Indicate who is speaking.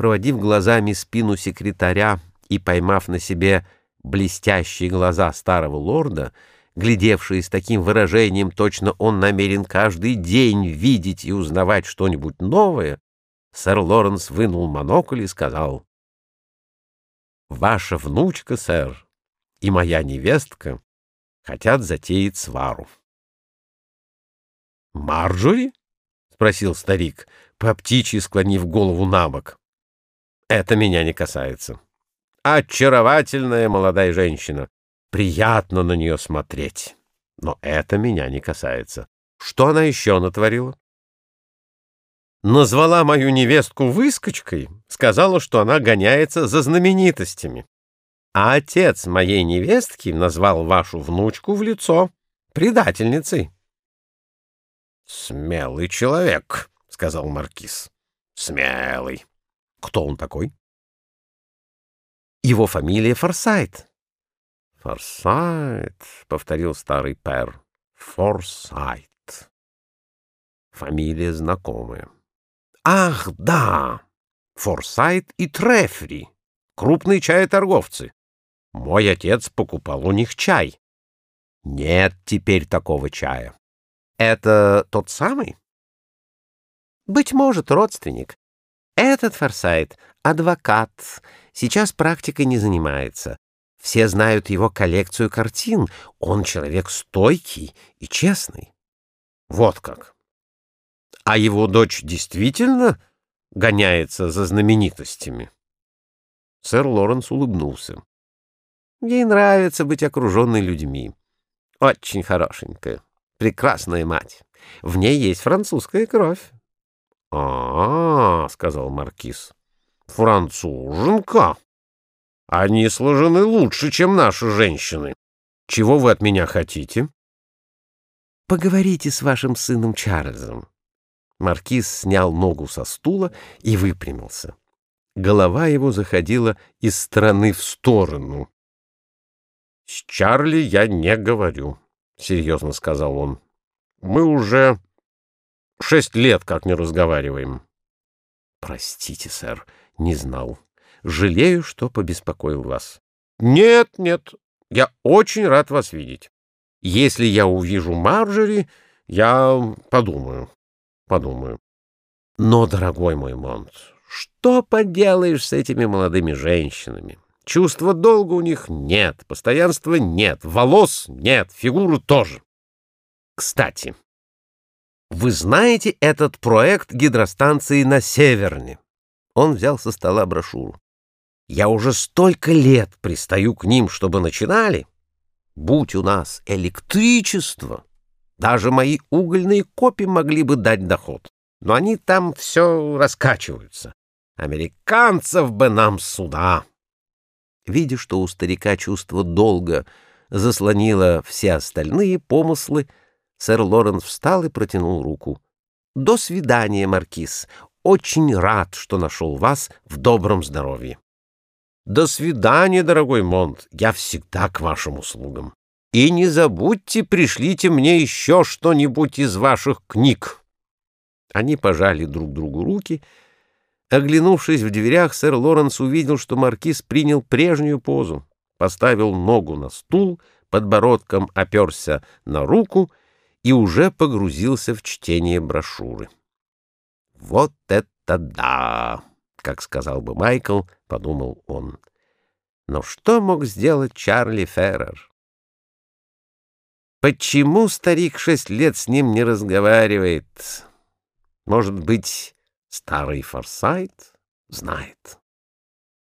Speaker 1: Проводив глазами спину секретаря и поймав на себе блестящие глаза старого лорда, глядевшие с таким выражением, точно он намерен каждый день видеть и узнавать что-нибудь новое, сэр Лоренс вынул монокль и сказал, «Ваша внучка, сэр, и моя невестка хотят затеять свару». «Марджори?» — спросил старик, по птичьи склонив голову на бок. «Это меня не касается. Очаровательная молодая женщина. Приятно на нее смотреть. Но это меня не касается. Что она еще натворила?» Назвала мою невестку выскочкой, сказала, что она гоняется за знаменитостями. А отец моей невестки назвал вашу внучку в лицо предательницей. «Смелый человек», — сказал Маркиз. «Смелый. Кто он такой?» «Его фамилия Форсайт». «Форсайт», — повторил старый пэр. «Форсайт». Фамилия знакомая. «Ах, да! Форсайт и Трефри, крупные чаеторговцы. Мой отец покупал у них чай. Нет теперь такого чая. Это тот самый? Быть может, родственник. Этот Форсайт — адвокат, сейчас практикой не занимается. Все знают его коллекцию картин. Он человек стойкий и честный. Вот как. А его дочь действительно гоняется за знаменитостями? Сэр Лоренс улыбнулся. Ей нравится быть окруженной людьми. Очень хорошенькая прекрасная мать. В ней есть французская кровь. — А, — сказал маркиз, — француженка. Они сложены лучше, чем наши женщины. Чего вы от меня хотите? — Поговорите с вашим сыном Чарльзом. Маркиз снял ногу со стула и выпрямился. Голова его заходила из стороны в сторону. — С Чарли я не говорю, — серьезно сказал он. — Мы уже шесть лет как не разговариваем. — Простите, сэр, не знал. Жалею, что побеспокоил вас. — Нет, нет, я очень рад вас видеть. Если я увижу Марджери, я подумаю, подумаю. Но, дорогой мой Монт, что поделаешь с этими молодыми женщинами? Чувства долга у них нет, постоянства нет, волос нет, фигуры тоже. Кстати, вы знаете этот проект гидростанции на Северне? Он взял со стола брошюру. Я уже столько лет пристаю к ним, чтобы начинали. Будь у нас электричество, даже мои угольные копи могли бы дать доход. Но они там все раскачиваются. Американцев бы нам сюда. Видя, что у старика чувство долга заслонило все остальные помыслы, сэр Лорен встал и протянул руку. «До свидания, Маркиз. Очень рад, что нашел вас в добром здоровье». «До свидания, дорогой Монт. Я всегда к вашим услугам. И не забудьте, пришлите мне еще что-нибудь из ваших книг». Они пожали друг другу руки — Оглянувшись в дверях, сэр Лоренс увидел, что маркиз принял прежнюю позу, поставил ногу на стул, подбородком оперся на руку и уже погрузился в чтение брошюры. «Вот это да!» — как сказал бы Майкл, — подумал он. Но что мог сделать Чарли Феррер? Почему старик шесть лет с ним не разговаривает? Может быть, Старый Форсайт знает.